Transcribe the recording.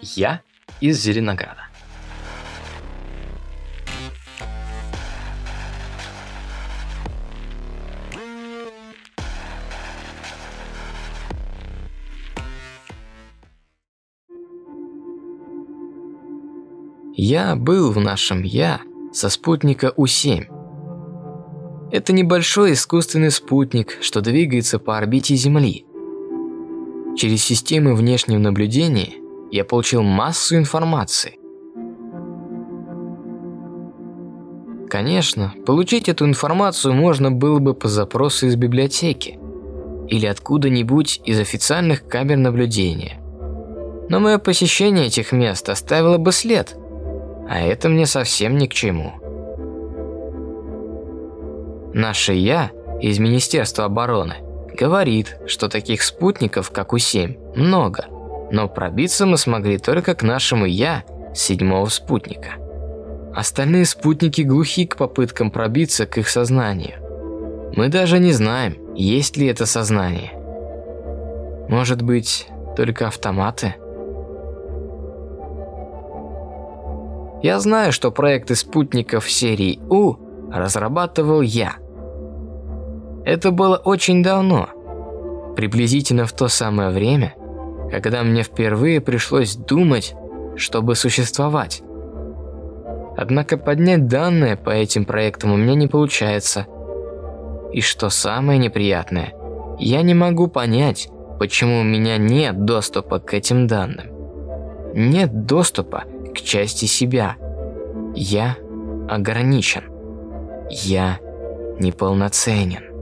Я из Зеленограда. Я был в нашем «Я» со спутника У-7. Это небольшой искусственный спутник, что двигается по орбите Земли. Через системы внешнего наблюдения я получил массу информации. Конечно, получить эту информацию можно было бы по запросу из библиотеки или откуда-нибудь из официальных камер наблюдения. Но мое посещение этих мест оставило бы след – а это мне совсем ни к чему. Наше «Я» из Министерства обороны говорит, что таких спутников, как У-7, много, но пробиться мы смогли только к нашему «Я» седьмого спутника. Остальные спутники глухи к попыткам пробиться к их сознанию. Мы даже не знаем, есть ли это сознание. Может быть, только автоматы? Я знаю, что проекты спутников серии У разрабатывал я. Это было очень давно, приблизительно в то самое время, когда мне впервые пришлось думать, чтобы существовать. Однако поднять данные по этим проектам у меня не получается. И что самое неприятное, я не могу понять, почему у меня нет доступа к этим данным. Нет доступа к части себя. Я ограничен. Я неполноценен.